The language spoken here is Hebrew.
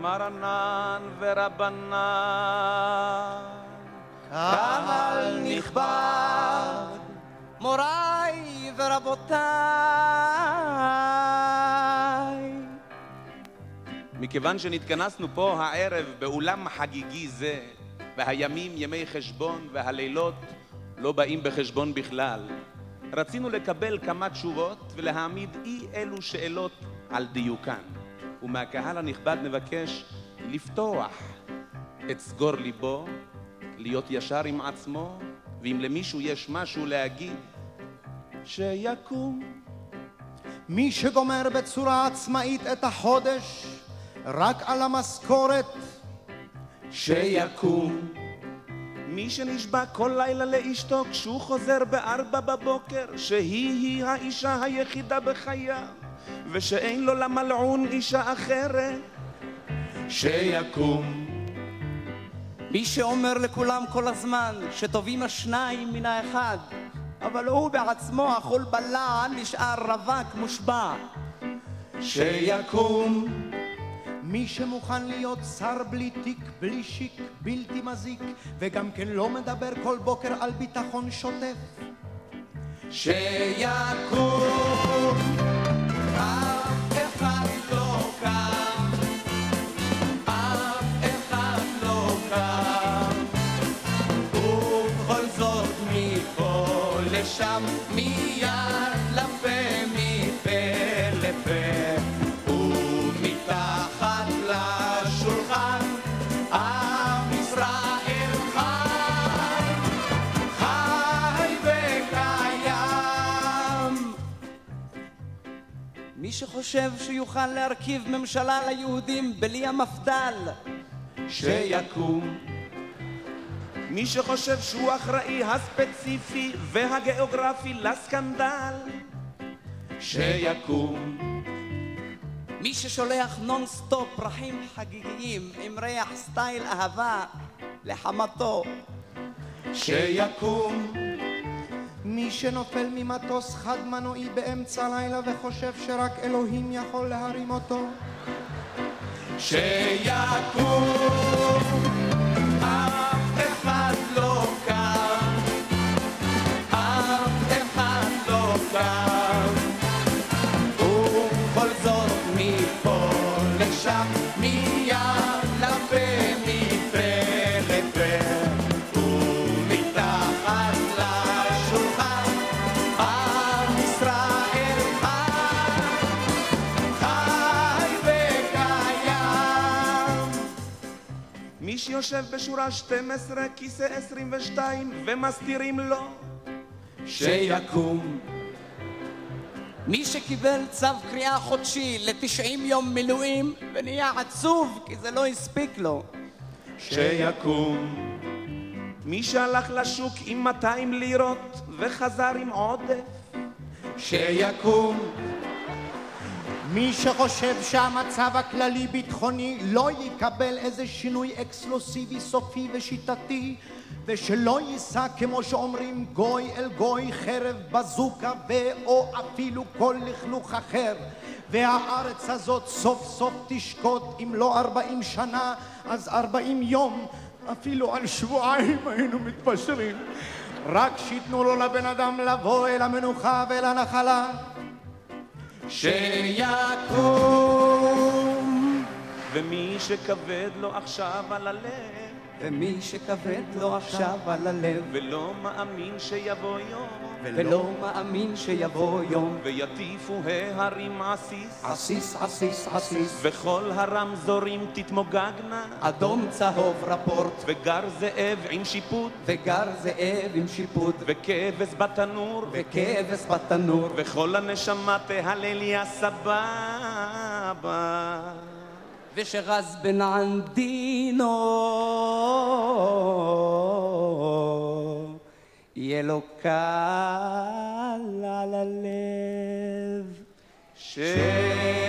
מרנן ורבנן. קהל נכבד, מוריי ורבותיי. מכיוון שנתכנסנו פה הערב באולם חגיגי זה, והימים ימי חשבון והלילות לא באים בחשבון בכלל, רצינו לקבל כמה תשובות ולהעמיד אי אלו שאלות על דיוקן. ומהקהל הנכבד נבקש לפתוח את סגור ליבו, להיות ישר עם עצמו, ואם למישהו יש משהו להגיד, שיקום. מי שגומר בצורה עצמאית את החודש רק על המשכורת, שיקום. מי שנשבע כל לילה לאשתו כשהוא חוזר בארבע בבוקר, שהיא-היא האישה היחידה בחייו, ושאין לו למלעון אישה אחרת, שיקום. מי שאומר לכולם כל הזמן שטובים השניים מן האחד, אבל הוא בעצמו אכול בלען נשאר רווק מושבע. שיקום. מי שמוכן להיות שר בלי תיק, בלי שיק, בלתי מזיק, וגם כן לא מדבר כל בוקר על ביטחון שוטף. שיקום. שחושב שיוכל להרכיב ממשלה ליהודים בלי המפד"ל, שיקום. מי שחושב שהוא אחראי הספציפי והגיאוגרפי לסקנדל, שיקום. מי ששולח נונסטופ פרחים חגיגיים עם ריח style אהבה לחמתו, שיקום. מי שנופל ממטוס חד מנועי באמצע הלילה וחושב שרק אלוהים יכול להרים אותו. שיקום. מי שיושב בשורה 12, כיסא 22, ומסתירים לו, שיקום. מי שקיבל צו קריאה חודשי ל-90 יום מילואים ונהיה עצוב כי זה לא הספיק לו, שיקום. מי שהלך לשוק עם 200 לירות וחזר עם עודף, שיקום. מי שחושב שהמצב הכללי ביטחוני לא יקבל איזה שינוי אקסקלוסיבי סופי ושיטתי ושלא יישא כמו שאומרים גוי אל גוי חרב בזוקה ו/או אפילו כל לכלוך אחר. והארץ הזאת סוף סוף תשקוט אם לא ארבעים שנה אז ארבעים יום. אפילו על שבועיים היינו מתפשרים. רק שייתנו לו לבן אדם לבוא אל המנוחה ואל הנחלה שיקום. ומי שכבד לו עכשיו על הלב, ומי שכבד לו עכשיו על הלב. ולא מאמין שיבוא יום, ולא מאמין שיבוא יום. ויטיפו ההרים עסיס, עסיס עסיס עסיס. וכל הרמזורים תתמוגגנה, אדום צהוב רפורט. וגר זאב עם שיפוט, וגר זאב עם שיפוט. וכבש בתנור, וכבש בתנור. וכל הנשמה תהלל יא סבבה. ושרז בן ענדינו יהיה לו קל על הלב שיקום.